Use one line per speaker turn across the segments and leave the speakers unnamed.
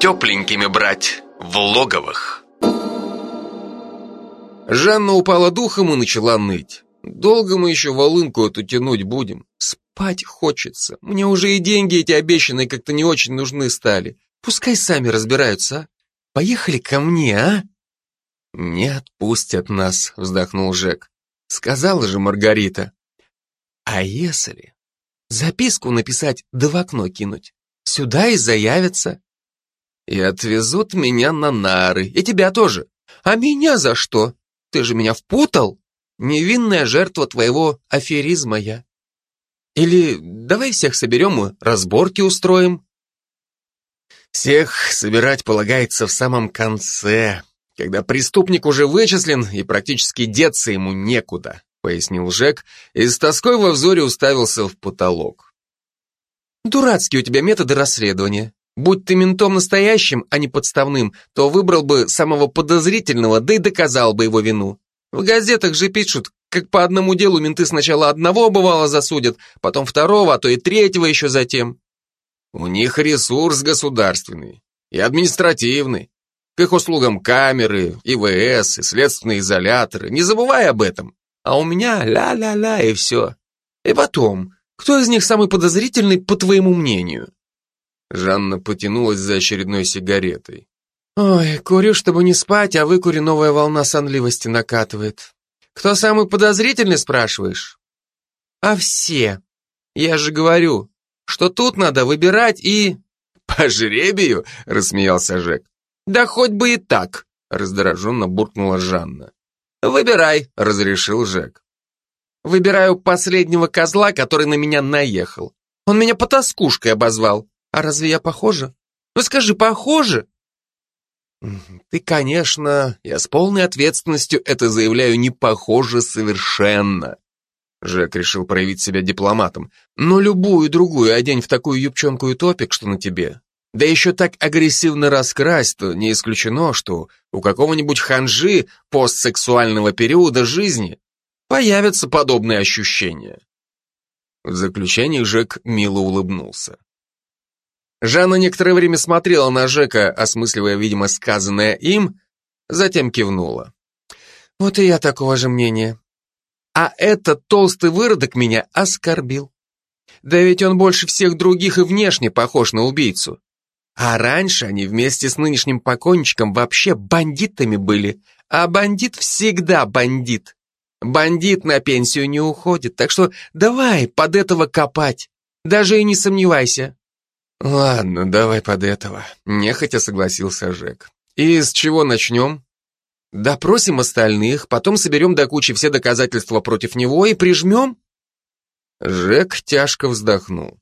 тепленькими брать в логовых.
Жанна упала духом и начала ныть. Долго мы еще волынку эту тянуть будем? Спать хочется. Мне уже и деньги эти обещанные как-то не очень нужны стали. Пускай сами разбираются, а? Поехали ко мне, а? Не отпустят нас, вздохнул Жек. Сказала же Маргарита. А если записку написать да в окно кинуть? Сюда и заявятся. И отвезут меня на нары. И тебя тоже. А меня за что? Ты же меня впутал. Невинная жертва твоего аферизма я. Или давай всех соберем и разборки устроим. Всех собирать полагается в самом конце, когда преступник уже вычислен и практически деться ему некуда, пояснил Жек и с тоской во взоре уставился в потолок. Дурацкие у тебя методы расследования. Будь ты ментом настоящим, а не подставным, то выбрал бы самого подозрительного, да и доказал бы его вину. В газетах же пишут, как по одному делу менты сначала одного бывало засудят, потом второго, а то и третьего еще затем. У них ресурс государственный и административный. К их услугам камеры, ИВС и следственные изоляторы. Не забывай об этом. А у меня ля-ля-ля и все. И потом, кто из них самый подозрительный, по твоему мнению? Жанна потянулась за очередной сигаретой. Ой, курю, чтобы не спать, а выкури новая волна сонливости накатывает. Кто самый подозрительный, спрашиваешь? А все. Я же говорю, что тут надо выбирать и... По жребию, рассмеялся Жек. Да хоть бы и так, раздраженно буркнула Жанна. Выбирай, разрешил Жек. Выбираю последнего козла, который на меня наехал. Он меня потаскушкой обозвал. А разве я похожа? Ну скажи, похоже? Ты, конечно, я с полной ответственностью это заявляю, не похоже совершенно. Жек решил проявить себя дипломатом. Но любую другую одень в такую юбчонку и топик, что на тебе. Да еще так агрессивно раскрась, то не исключено, что у какого-нибудь ханжи постсексуального периода жизни появятся подобные ощущения. В заключение Жек мило улыбнулся. Жанна некоторое время смотрела на Жека, осмысливая, видимо, сказанное им, затем кивнула. Вот и я такого же мнения. А этот толстый выродок меня оскорбил. Да ведь он больше всех других и внешне похож на убийцу. А раньше они вместе с нынешним покойничком вообще бандитами были, а бандит всегда бандит. Бандит на пенсию не уходит, так что давай под этого копать, даже и не сомневайся. «Ладно, давай под этого», — нехотя согласился Жек. «И с чего начнем?» «Допросим остальных, потом соберем до кучи все доказательства против него и прижмем?» Жек тяжко вздохнул.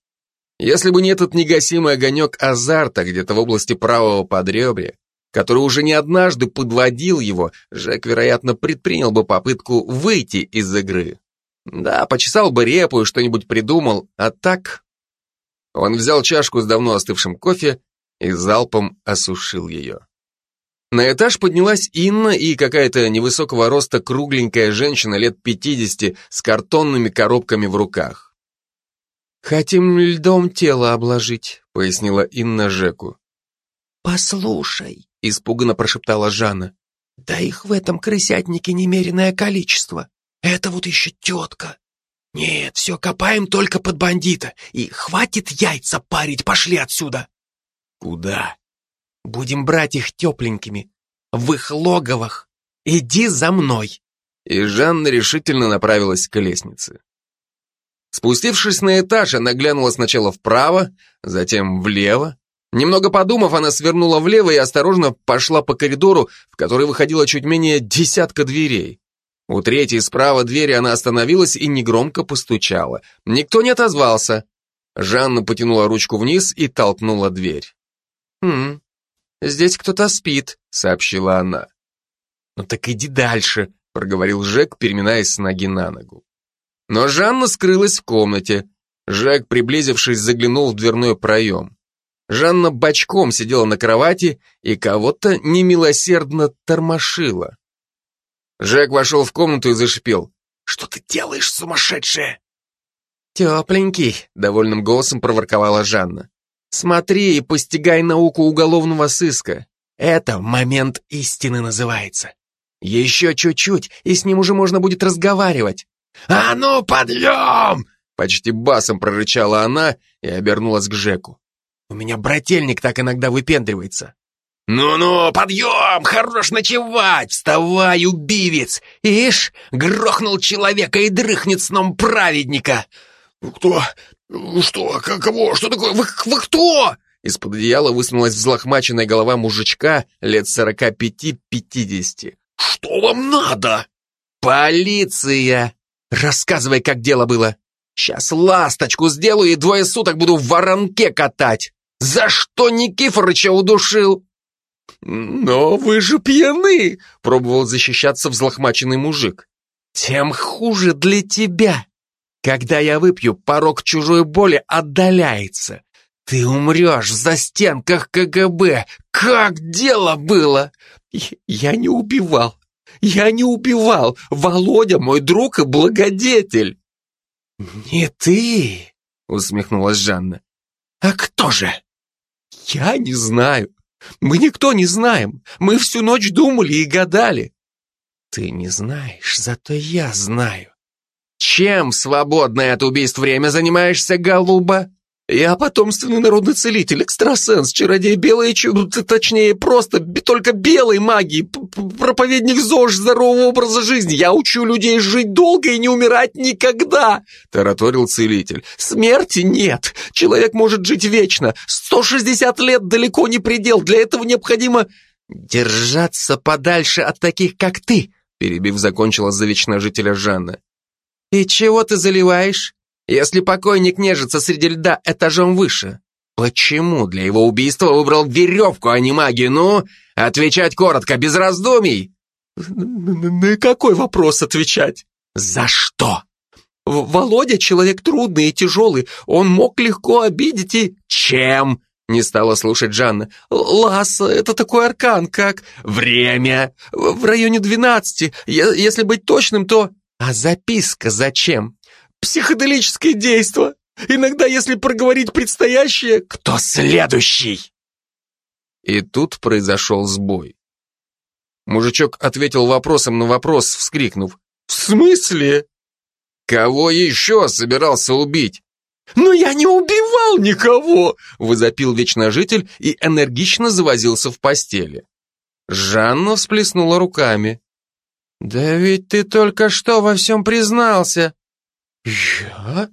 Если бы не этот негасимый огонек азарта где-то в области правого подребря, который уже не однажды подводил его, Жек, вероятно, предпринял бы попытку выйти из игры. Да, почесал бы репу и что-нибудь придумал, а так он взял чашку с давно остывшим кофе и залпом осушил ее. На этаж поднялась Инна и какая-то невысокого роста кругленькая женщина лет 50 с картонными коробками в руках. «Хотим льдом тело обложить», — пояснила Инна Жеку.
«Послушай», — испуганно прошептала Жанна, «да их в этом крысятнике немеренное количество. Это вот еще тетка. «Нет, все, копаем только под бандита. И хватит яйца парить, пошли отсюда!»
«Куда?»
«Будем брать их тепленькими. В их логовах. Иди за мной!»
И Жанна решительно направилась к лестнице. Спустившись на этаж, она глянула сначала вправо, затем влево. Немного подумав, она свернула влево и осторожно пошла по коридору, в который выходило чуть менее десятка дверей. У третьей справа двери она остановилась и негромко постучала. Никто не отозвался. Жанна потянула ручку вниз и толкнула дверь.
«Хм, здесь кто-то спит», — сообщила она.
«Ну так иди дальше», — проговорил Жек, переминаясь с ноги на ногу. Но Жанна скрылась в комнате. Жек, приблизившись, заглянул в дверной проем. Жанна бочком сидела на кровати и кого-то немилосердно тормошила. Жек вошел в комнату и зашипел. «Что ты делаешь, сумасшедшая?»
«Тепленький», — довольным голосом проворковала Жанна.
Смотри и постигай науку уголовного сыска. Это момент истины называется. Еще чуть-чуть, и с ним уже можно будет разговаривать. «А ну, подъем!» Почти басом прорычала она и обернулась к Жеку. «У меня брательник так иногда выпендривается». «Ну-ну, подъем! Хорош ночевать! Вставай, убивец! Ишь, грохнул человека и дрыхнет сном праведника!»
«Кто? Что? Кого? Что такое? Вы, вы кто?»
Из-под одеяла высунулась взлохмаченная голова мужичка лет сорока пяти-пятидесяти.
«Что вам надо?»
«Полиция! Рассказывай, как дело было. Сейчас ласточку сделаю и двое суток буду в воронке катать. За что Никифорыча удушил?» «Но вы же пьяны!» — пробовал защищаться взлохмаченный мужик. «Тем хуже для тебя. Когда я выпью, порог чужой боли отдаляется. Ты умрешь в застенках КГБ. Как дело было?» «Я не убивал. Я не убивал. Володя мой друг и благодетель». «Не ты!» — усмехнулась Жанна. «А кто же?» «Я не знаю. Мы никто не знаем. Мы всю ночь думали и гадали. Ты не знаешь, зато я знаю. Чем свободное от убийств время занимаешься, голуба? Я потомственный народный целитель, экстрасенс, чародей белой, точнее, просто только белой магии, проповедник ЗОЖ здорового образа жизни. Я учу людей жить долго и не умирать никогда, тараторил целитель. Смерти нет. Человек может жить вечно. 160 лет далеко не предел. Для этого необходимо держаться подальше от таких, как ты, перебив закончила за жителя Жанна. И чего ты заливаешь? Если покойник нежится среди льда этажом выше, почему для его убийства выбрал веревку, а не магию? Ну, отвечать коротко, без раздумий. На какой вопрос отвечать? За что? Володя человек трудный и тяжелый, он мог легко обидеть и... Чем? Не стала слушать Жанна. Ласса, это такой аркан, как... Время. В районе двенадцати. Если быть точным, то... А записка зачем? Психоделическое действо. Иногда, если проговорить предстоящее, кто следующий? И тут произошел сбой. Мужичок ответил вопросом на вопрос, вскрикнув. «В смысле?» «Кого еще собирался убить?» «Но я не убивал никого!» — возопил вечножитель и энергично завозился в постели. Жанна всплеснула руками. «Да ведь ты только что во всем признался!» «Я?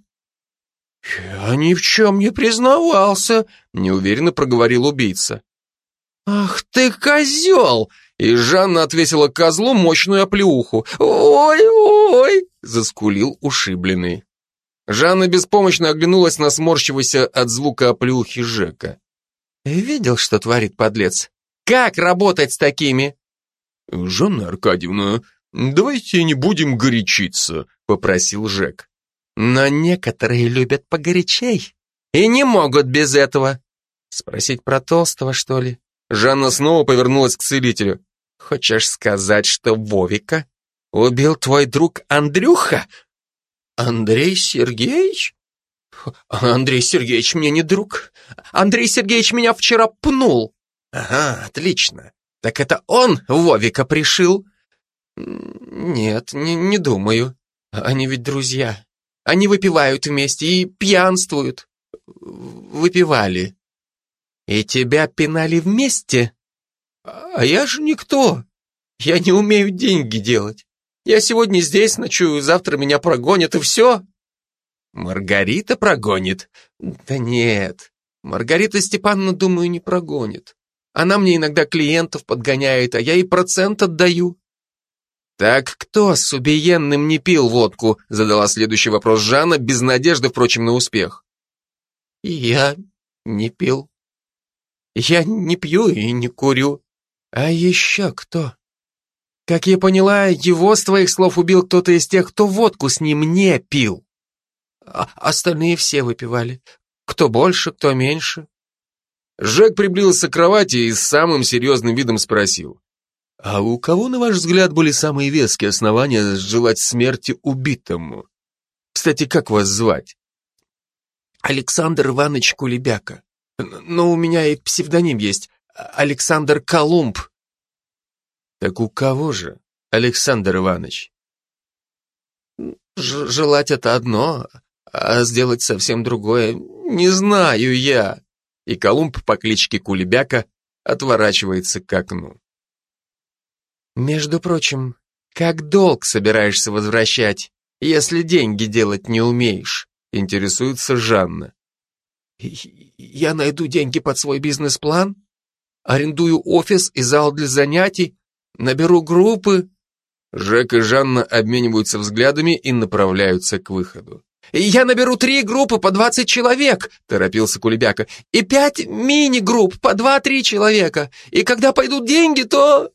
Я ни в чем не признавался», — неуверенно проговорил убийца. «Ах ты козел!» И Жанна отвесила козлу мощную оплеуху. «Ой-ой!» — заскулил ушибленный. Жанна беспомощно оглянулась на сморщившегося от звука оплеухи Жека. «Видел, что творит подлец? Как работать с такими?» «Жанна Аркадьевна, давайте не будем горячиться», — попросил Жек. Но некоторые любят погорячей и не могут без этого. Спросить про Толстого, что ли? Жанна снова повернулась к целителю. Хочешь сказать, что Вовика убил твой друг Андрюха? Андрей Сергеевич? Андрей Сергеевич мне не друг. Андрей Сергеевич меня вчера пнул. Ага, отлично. Так это он Вовика пришил? Нет, не, не думаю. Они ведь друзья. Они выпивают вместе и пьянствуют. Выпивали. И тебя пинали вместе? А я же никто. Я не умею деньги делать. Я сегодня здесь ночую, завтра меня прогонят, и все. Маргарита прогонит? Да нет, Маргарита Степановна, думаю, не прогонит. Она мне иногда клиентов подгоняет, а я ей процент отдаю. «Так кто с убиенным не пил водку?» задала следующий вопрос Жанна, без надежды, впрочем, на успех. «Я не пил. Я не пью и не курю. А еще кто?» «Как я поняла, его, с твоих слов, убил кто-то из тех, кто водку с ним не пил. А остальные все выпивали. Кто больше, кто меньше». Жек приблизился к кровати и с самым серьезным видом спросил. А у кого, на ваш взгляд, были самые веские основания желать смерти убитому? Кстати, как вас звать? Александр Иванович Кулебяка. Но у меня и псевдоним есть. Александр Колумб. Так у кого же, Александр Иванович? Ж желать это одно, а сделать совсем другое не знаю я. И Колумб по кличке Кулебяка отворачивается к окну. Между прочим, как долг собираешься возвращать, если деньги делать не умеешь? Интересуется Жанна. Я найду деньги под свой бизнес-план, арендую офис и зал для занятий, наберу группы. Жек и Жанна обмениваются взглядами и направляются к выходу. «Я наберу три группы по двадцать человек», — торопился Кулебяка, «и пять мини-групп по два-три человека. И когда пойдут деньги, то...»